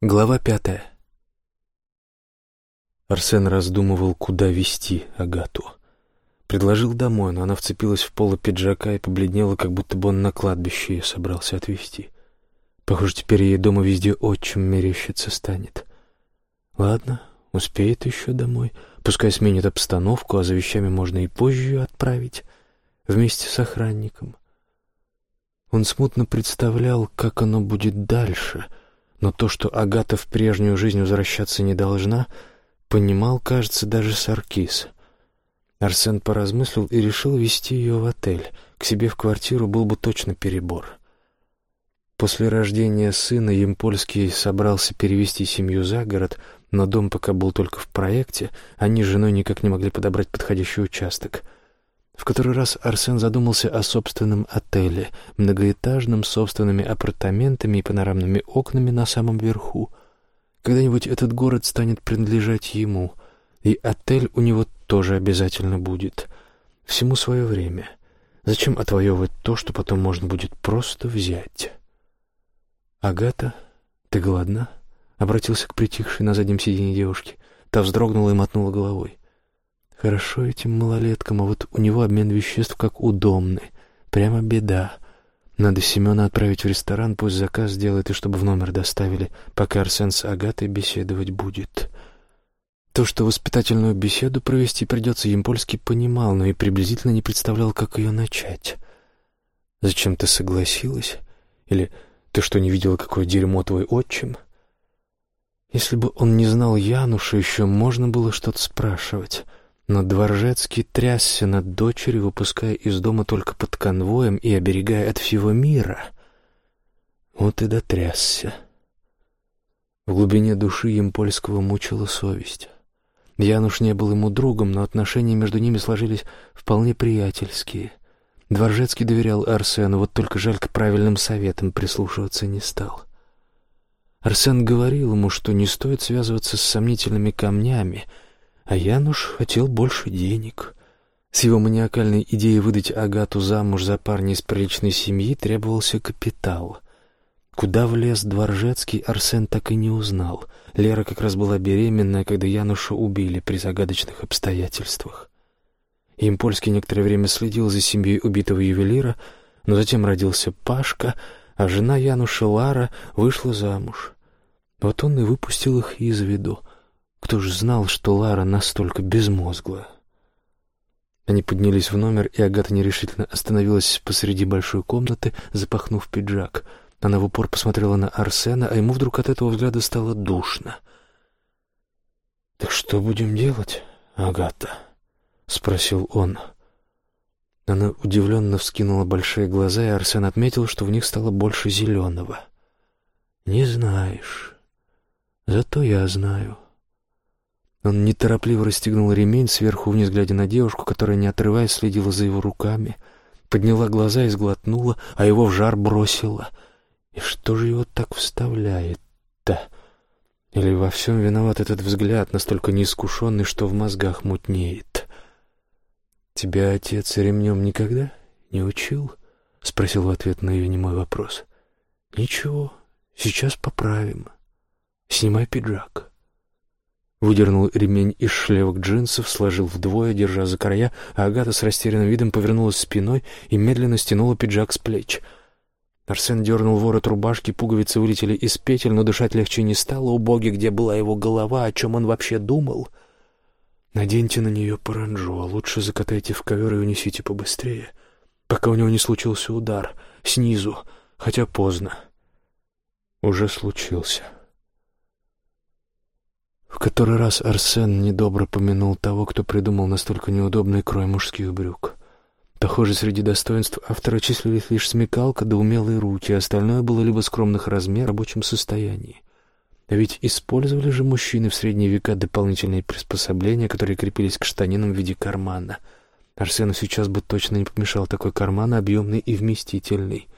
Глава пятая. Арсен раздумывал, куда вести Агату. Предложил домой, но она вцепилась в поло пиджака и побледнела, как будто бы он на кладбище ее собрался отвезти. Похоже, теперь ей дома везде отчим мерещиться станет. Ладно, успеет еще домой. Пускай сменит обстановку, а за вещами можно и позже ее отправить, вместе с охранником. Он смутно представлял, как оно будет дальше — но то, что Агата в прежнюю жизнь возвращаться не должна, понимал, кажется, даже Саркис. Арсен поразмыслил и решил вести ее в отель. К себе в квартиру был бы точно перебор. После рождения сына Емпольский собрался перевести семью за город, но дом пока был только в проекте, они с женой никак не могли подобрать подходящий участок — в который раз Арсен задумался о собственном отеле, многоэтажном, собственными апартаментами и панорамными окнами на самом верху. Когда-нибудь этот город станет принадлежать ему, и отель у него тоже обязательно будет. Всему свое время. Зачем отвоевывать то, что потом можно будет просто взять? «Агата, ты голодна?» — обратился к притихшей на заднем сиденье девушке. Та вздрогнула и мотнула головой. Хорошо этим малолеткам, а вот у него обмен веществ как у Домны. Прямо беда. Надо Семена отправить в ресторан, пусть заказ сделает, и чтобы в номер доставили, пока Арсен с Агатой беседовать будет. То, что воспитательную беседу провести придется, Емпольский понимал, но и приблизительно не представлял, как ее начать. «Зачем ты согласилась? Или ты что, не видела, какое дерьмо твой отчим?» Если бы он не знал Януша, еще можно было что-то спрашивать. Но Дворжецкий трясся над дочерью, выпуская из дома только под конвоем и оберегая от всего мира. Вот и дотрясся. В глубине души Емпольского мучила совесть. Януш не был ему другом, но отношения между ними сложились вполне приятельские. Дворжецкий доверял Арсену, вот только жаль к правильным советам прислушиваться не стал. Арсен говорил ему, что не стоит связываться с сомнительными камнями — а Януш хотел больше денег. С его маниакальной идеей выдать Агату замуж за парня из приличной семьи требовался капитал. Куда влез Дворжецкий, Арсен так и не узнал. Лера как раз была беременная, когда Януша убили при загадочных обстоятельствах. Импольский некоторое время следил за семьей убитого ювелира, но затем родился Пашка, а жена Януша Лара вышла замуж. Вот он и выпустил их из виду — кто ж знал, что Лара настолько безмозглая? Они поднялись в номер, и Агата нерешительно остановилась посреди большой комнаты, запахнув пиджак. Она в упор посмотрела на Арсена, а ему вдруг от этого взгляда стало душно. «Так что будем делать, Агата?» — спросил он. Она удивленно вскинула большие глаза, и Арсен отметил, что в них стало больше зеленого. «Не знаешь. Зато я знаю». Он неторопливо расстегнул ремень сверху вниз, глядя на девушку, которая, не отрываясь, следила за его руками. Подняла глаза и сглотнула, а его в жар бросила. И что же его так вставляет-то? Или во всем виноват этот взгляд, настолько неискушенный, что в мозгах мутнеет? «Тебя отец ремнем никогда не учил?» — спросил в ответ на ее немой вопрос. «Ничего, сейчас поправим. Снимай пиджак». Выдернул ремень из шлевок джинсов, сложил вдвое, держа за края, а Агата с растерянным видом повернулась спиной и медленно стянула пиджак с плеч. Арсен дернул ворот рубашки, пуговицы вылетели из петель, но дышать легче не стало. У боги, где была его голова, о чем он вообще думал? «Наденьте на нее паранджу, а лучше закатайте в ковер и унесите побыстрее, пока у него не случился удар, снизу, хотя поздно». Уже случился. В который раз Арсен недобро помянул того, кто придумал настолько неудобный крой мужских брюк. Похоже, среди достоинств автора числились лишь смекалка да умелые руки, остальное было либо скромных размеров, рабочем состоянии. А ведь использовали же мужчины в средние века дополнительные приспособления, которые крепились к штанинам в виде кармана. Арсену сейчас бы точно не помешал такой карман, объемный и вместительный.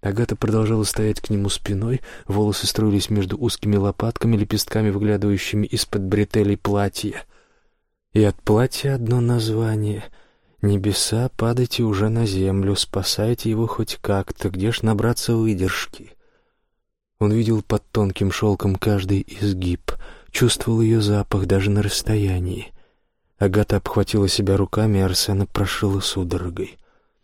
Агата продолжала стоять к нему спиной, волосы струились между узкими лопатками, лепестками, выглядывающими из-под бретелей платья. И от платья одно название — «Небеса, падайте уже на землю, спасайте его хоть как-то, где ж набраться выдержки?» Он видел под тонким шелком каждый изгиб, чувствовал ее запах даже на расстоянии. Агата обхватила себя руками, а Арсена прошила судорогой.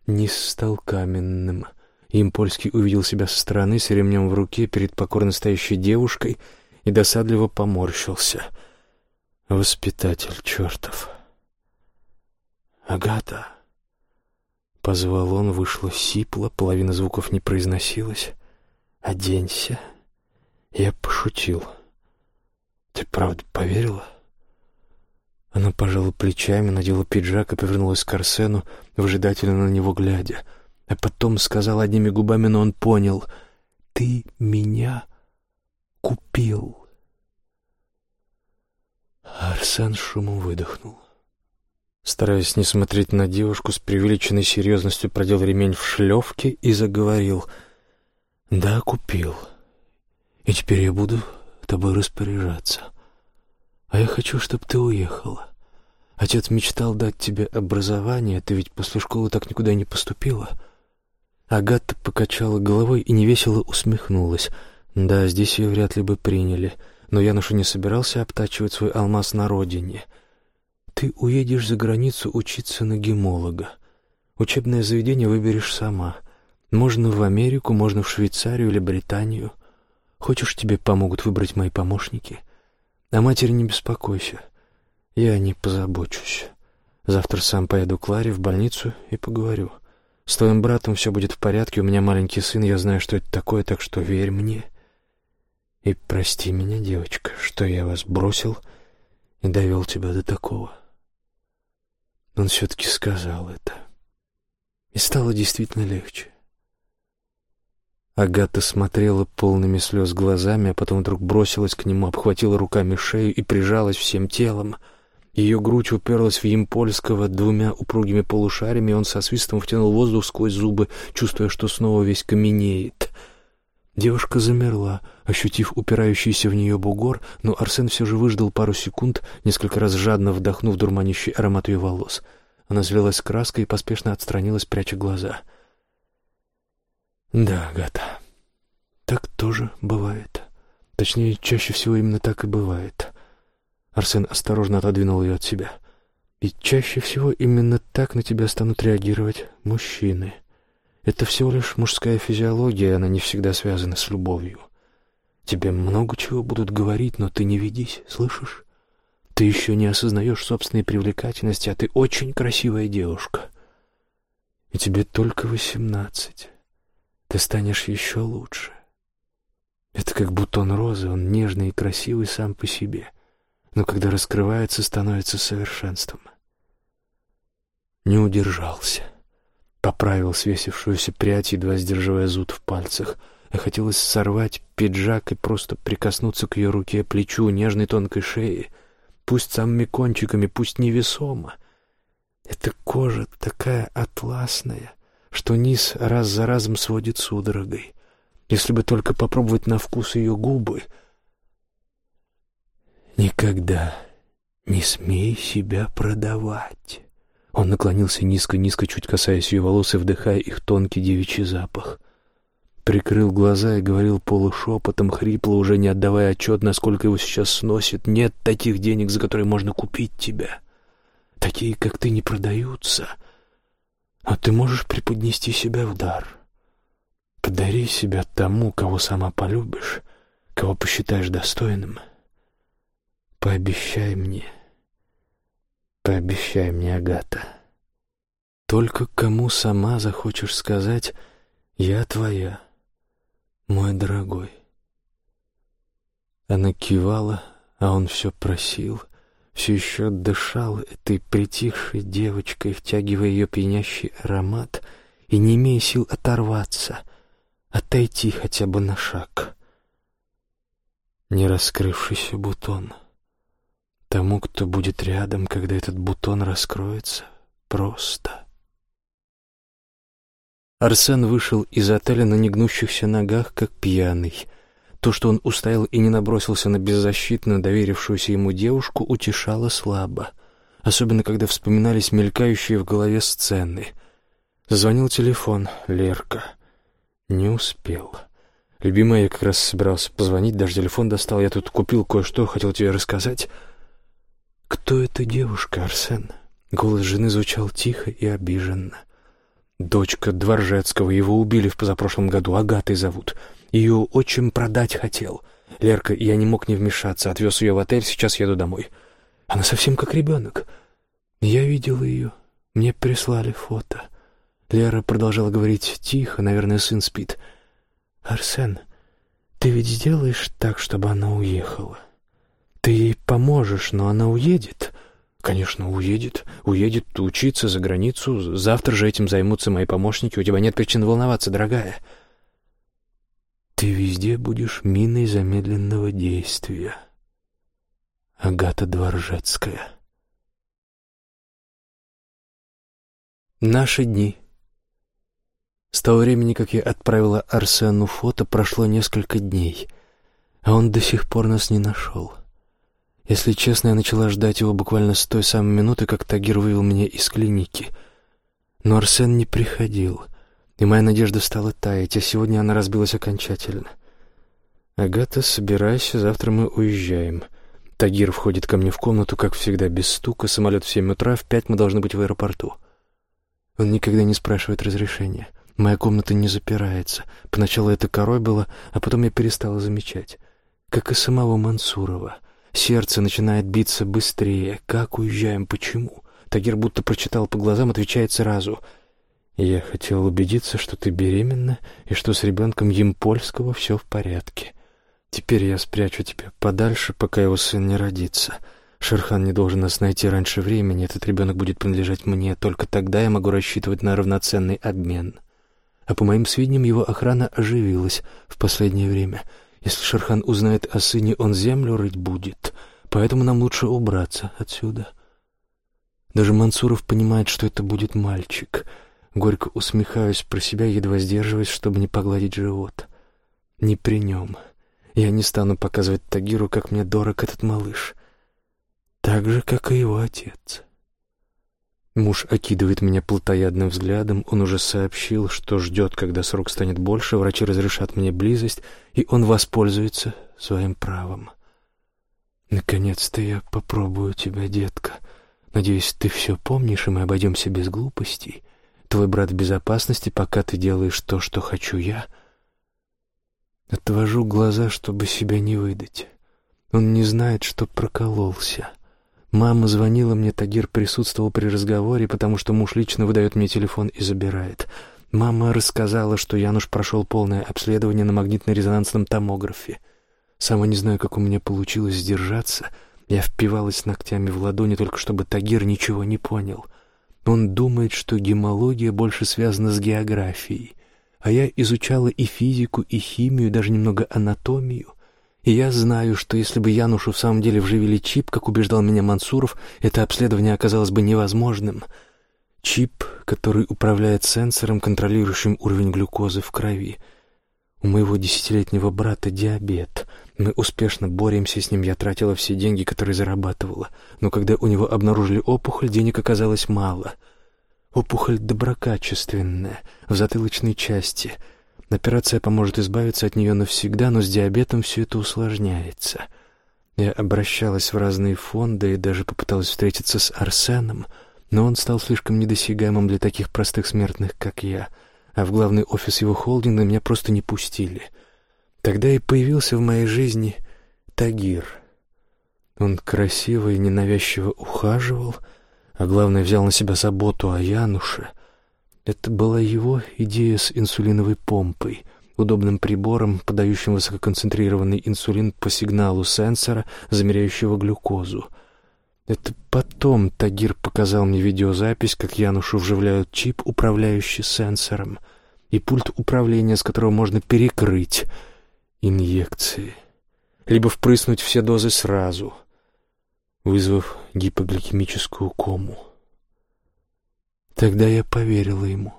Низ стал каменным. Им Польский увидел себя со стороны с ремнем в руке перед покорно стоящей девушкой и досадливо поморщился. Воспитатель чертов. «Агата!» Позвал он, вышло сипло, половина звуков не произносилась. «Оденься». Я пошутил. «Ты правда поверила?» Она пожала плечами, надела пиджак и повернулась к Арсену, выжидательно на него глядя. А потом сказала одними губами, но он понял. «Ты меня купил». Арсен шумом выдохнул. Стараясь не смотреть на девушку, с преувеличенной серьезностью продел ремень в шлевке и заговорил. «Да, купил. И теперь я буду тобой распоряжаться. А я хочу, чтобы ты уехала. Отец мечтал дать тебе образование, ты ведь после школы так никуда не поступила». Агата покачала головой и невесело усмехнулась. «Да, здесь ее вряд ли бы приняли, но я Янушу не собирался обтачивать свой алмаз на родине». Ты уедешь за границу учиться на гемолога. Учебное заведение выберешь сама. Можно в Америку, можно в Швейцарию или Британию. Хочешь, тебе помогут выбрать мои помощники? О матери не беспокойся. Я о ней позабочусь. Завтра сам поеду к Ларе в больницу и поговорю. С твоим братом все будет в порядке, у меня маленький сын, я знаю, что это такое, так что верь мне. И прости меня, девочка, что я вас бросил и довел тебя до такого. Он все-таки сказал это. И стало действительно легче. Агата смотрела полными слез глазами, а потом вдруг бросилась к нему, обхватила руками шею и прижалась всем телом. Ее грудь уперлась в Емпольского двумя упругими полушариями, и он со свистом втянул воздух сквозь зубы, чувствуя, что снова весь каменеет — Девушка замерла, ощутив упирающийся в нее бугор, но Арсен все же выждал пару секунд, несколько раз жадно вдохнув дурманящий аромат ее волос. Она залилась краской и поспешно отстранилась, пряча глаза. «Да, Гата, так тоже бывает. Точнее, чаще всего именно так и бывает». Арсен осторожно отодвинул ее от себя. «И чаще всего именно так на тебя станут реагировать мужчины». Это всего лишь мужская физиология, она не всегда связана с любовью. Тебе много чего будут говорить, но ты не ведись, слышишь? Ты еще не осознаешь собственной привлекательности, а ты очень красивая девушка. И тебе только восемнадцать. Ты станешь еще лучше. Это как бутон розы, он нежный и красивый сам по себе, но когда раскрывается, становится совершенством. Не удержался поправил свесившуюся прядь, едва сдерживая зуд в пальцах. А хотелось сорвать пиджак и просто прикоснуться к ее руке, плечу, нежной тонкой шее. Пусть самыми кончиками, пусть невесомо. Эта кожа такая атласная, что низ раз за разом сводит судорогой. Если бы только попробовать на вкус ее губы. Никогда не смей себя продавать. Он наклонился низко-низко, чуть касаясь ее волос и вдыхая их тонкий девичий запах. Прикрыл глаза и говорил полушепотом, хрипло, уже не отдавая отчет, насколько его сейчас сносит. «Нет таких денег, за которые можно купить тебя. Такие, как ты, не продаются. А ты можешь преподнести себя в дар. Подари себя тому, кого сама полюбишь, кого посчитаешь достойным. Пообещай мне». Пообещай мне, Агата. Только кому сама захочешь сказать «Я твоя, мой дорогой». Она кивала, а он все просил, все еще дышал этой притихшей девочкой, втягивая ее пьянящий аромат и не имея сил оторваться, отойти хотя бы на шаг. Не раскрывшийся бутон — Тому, кто будет рядом, когда этот бутон раскроется, просто. Арсен вышел из отеля на негнущихся ногах, как пьяный. То, что он устоял и не набросился на беззащитно доверившуюся ему девушку, утешало слабо, особенно когда вспоминались мелькающие в голове сцены. Звонил телефон, Лерка. Не успел. Любимая, я как раз собирался позвонить, даже телефон достал. Я тут купил кое-что, хотел тебе рассказать. Кто эта девушка, Арсен? Голос жены звучал тихо и обиженно. Дочка Дворжецкого, его убили в позапрошлом году, Агатой зовут. Ее отчим продать хотел. Лерка, я не мог не вмешаться, отвез ее в отель, сейчас еду домой. Она совсем как ребенок. Я видел ее, мне прислали фото. Лера продолжала говорить тихо, наверное, сын спит. «Арсен, ты ведь сделаешь так, чтобы она уехала? Ты ей поможешь, но она уедет?» «Конечно, уедет. Уедет учиться за границу. Завтра же этим займутся мои помощники. У тебя нет причин волноваться, дорогая». «Ты везде будешь миной замедленного действия». Агата Дворжецкая Наши дни С того времени, как я отправила Арсену фото, прошло несколько дней, а он до сих пор нас не нашел. Если честно, я начала ждать его буквально с той самой минуты, как Тагир вывел меня из клиники. Но Арсен не приходил, и моя надежда стала таять, а сегодня она разбилась окончательно. «Агата, собирайся, завтра мы уезжаем». Тагир входит ко мне в комнату, как всегда, без стука, самолет в семь утра, в пять мы должны быть в аэропорту. Он никогда не спрашивает разрешения. Моя комната не запирается. Поначалу это корой было, а потом я перестала замечать. Как и самого Мансурова. Сердце начинает биться быстрее. Как уезжаем? Почему? Тагир будто прочитал по глазам, отвечает сразу. «Я хотел убедиться, что ты беременна и что с ребенком Емпольского все в порядке. Теперь я спрячу тебя подальше, пока его сын не родится. Шерхан не должен нас найти раньше времени. Этот ребенок будет принадлежать мне. Только тогда я могу рассчитывать на равноценный обмен». А по моим сведениям, его охрана оживилась в последнее время — если Шерхан узнает о сыне, он землю рыть будет, поэтому нам лучше убраться отсюда. Даже Мансуров понимает, что это будет мальчик. Горько усмехаюсь про себя, едва сдерживаясь, чтобы не погладить живот. Не при нем. Я не стану показывать Тагиру, как мне дорог этот малыш. Так же, как и его отец. Муж окидывает меня плотоядным взглядом. Он уже сообщил, что ждет, когда срок станет больше, врачи разрешат мне близость, и он воспользуется своим правом. Наконец-то я попробую тебя, детка. Надеюсь, ты все помнишь, и мы обойдемся без глупостей. Твой брат в безопасности, пока ты делаешь то, что хочу я. Отвожу глаза, чтобы себя не выдать. Он не знает, что прокололся. — Мама звонила мне, Тагир присутствовал при разговоре, потому что муж лично выдает мне телефон и забирает. Мама рассказала, что Януш прошел полное обследование на магнитно-резонансном томографе. Сама не знаю, как у меня получилось сдержаться. Я впивалась ногтями в ладони, только чтобы Тагир ничего не понял. Он думает, что гемология больше связана с географией, а я изучала и физику, и химию, даже немного анатомию. И я знаю, что если бы Янушу в самом деле вживили чип, как убеждал меня Мансуров, это обследование оказалось бы невозможным. Чип, который управляет сенсором, контролирующим уровень глюкозы в крови. У моего десятилетнего брата диабет. Мы успешно боремся с ним, я тратила все деньги, которые зарабатывала. Но когда у него обнаружили опухоль, денег оказалось мало. Опухоль доброкачественная, в затылочной части — Операция поможет избавиться от нее навсегда, но с диабетом все это усложняется. Я обращалась в разные фонды и даже попыталась встретиться с Арсеном, но он стал слишком недосягаемым для таких простых смертных, как я, а в главный офис его холдинга меня просто не пустили. Тогда и появился в моей жизни Тагир. Он красиво и ненавязчиво ухаживал, а главное, взял на себя заботу о Януше — это была его идея с инсулиновой помпой, удобным прибором, подающим высококонцентрированный инсулин по сигналу сенсора, замеряющего глюкозу. Это потом Тагир показал мне видеозапись, как Янушу вживляют чип, управляющий сенсором, и пульт управления, с которого можно перекрыть инъекции, либо впрыснуть все дозы сразу, вызвав гипогликемическую кому. Тогда я поверила ему.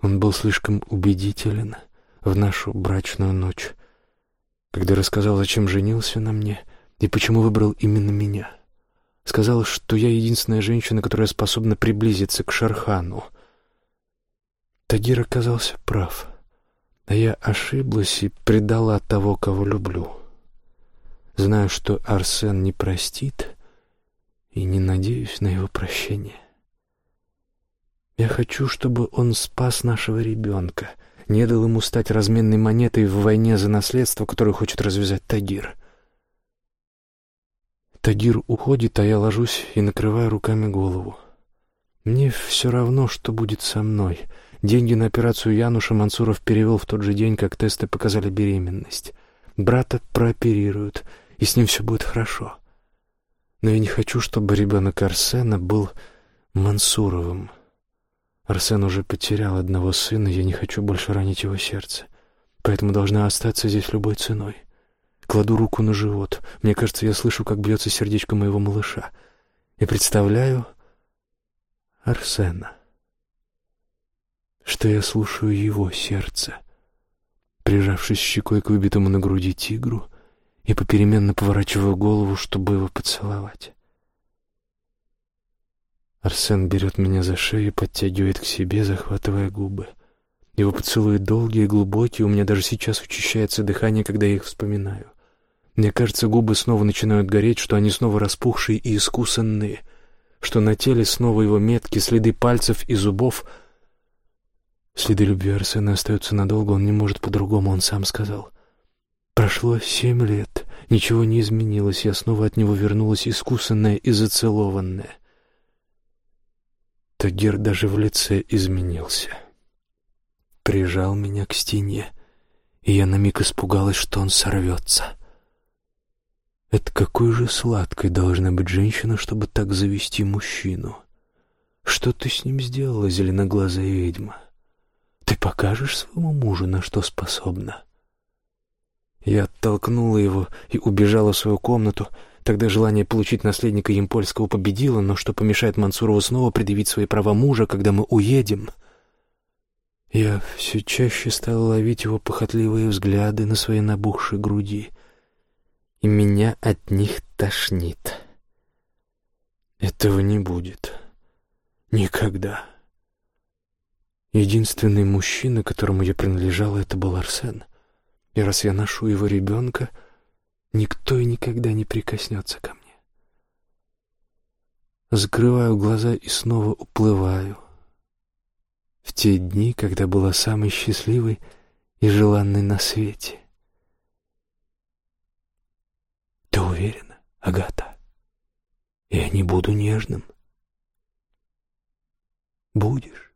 Он был слишком убедителен в нашу брачную ночь, когда рассказал, зачем женился на мне и почему выбрал именно меня. Сказал, что я единственная женщина, которая способна приблизиться к Шархану. Тагир оказался прав. А я ошиблась и предала того, кого люблю. Знаю, что Арсен не простит, и не надеюсь на его прощение. Я хочу, чтобы он спас нашего ребенка, не дал ему стать разменной монетой в войне за наследство, которое хочет развязать Тагир. Тагир уходит, а я ложусь и накрываю руками голову. Мне все равно, что будет со мной — Деньги на операцию Януша Мансуров перевел в тот же день, как тесты показали беременность. Брата прооперируют, и с ним все будет хорошо. Но я не хочу, чтобы ребенок Арсена был Мансуровым. Арсен уже потерял одного сына, я не хочу больше ранить его сердце. Поэтому должна остаться здесь любой ценой. Кладу руку на живот. Мне кажется, я слышу, как бьется сердечко моего малыша. И представляю Арсена что я слушаю его сердце, прижавшись щекой к выбитому на груди тигру и попеременно поворачиваю голову, чтобы его поцеловать. Арсен берет меня за шею и подтягивает к себе, захватывая губы. Его поцелуи долгие глубокие, у меня даже сейчас учащается дыхание, когда я их вспоминаю. Мне кажется, губы снова начинают гореть, что они снова распухшие и искусанные, что на теле снова его метки, следы пальцев и зубов — Следы любви Арсена остаются надолго, он не может по-другому, он сам сказал. Прошло семь лет, ничего не изменилось, я снова от него вернулась искусанная и зацелованная. Тагир даже в лице изменился. Прижал меня к стене, и я на миг испугалась, что он сорвется. Это какой же сладкой должна быть женщина, чтобы так завести мужчину? Что ты с ним сделала, зеленоглазая ведьма? Ты покажешь своему мужу, на что способна?» Я оттолкнула его и убежала в свою комнату. Тогда желание получить наследника Емпольского победило, но что помешает Мансурову снова предъявить свои права мужа, когда мы уедем? Я все чаще стала ловить его похотливые взгляды на своей набухшей груди, и меня от них тошнит. Этого не будет. Никогда. Единственный мужчина, которому я принадлежала, это был Арсен. И раз я ношу его ребенка, никто и никогда не прикоснется ко мне. Закрываю глаза и снова уплываю. В те дни, когда была самой счастливой и желанной на свете. Ты уверена, Агата? Я не буду нежным. Будешь?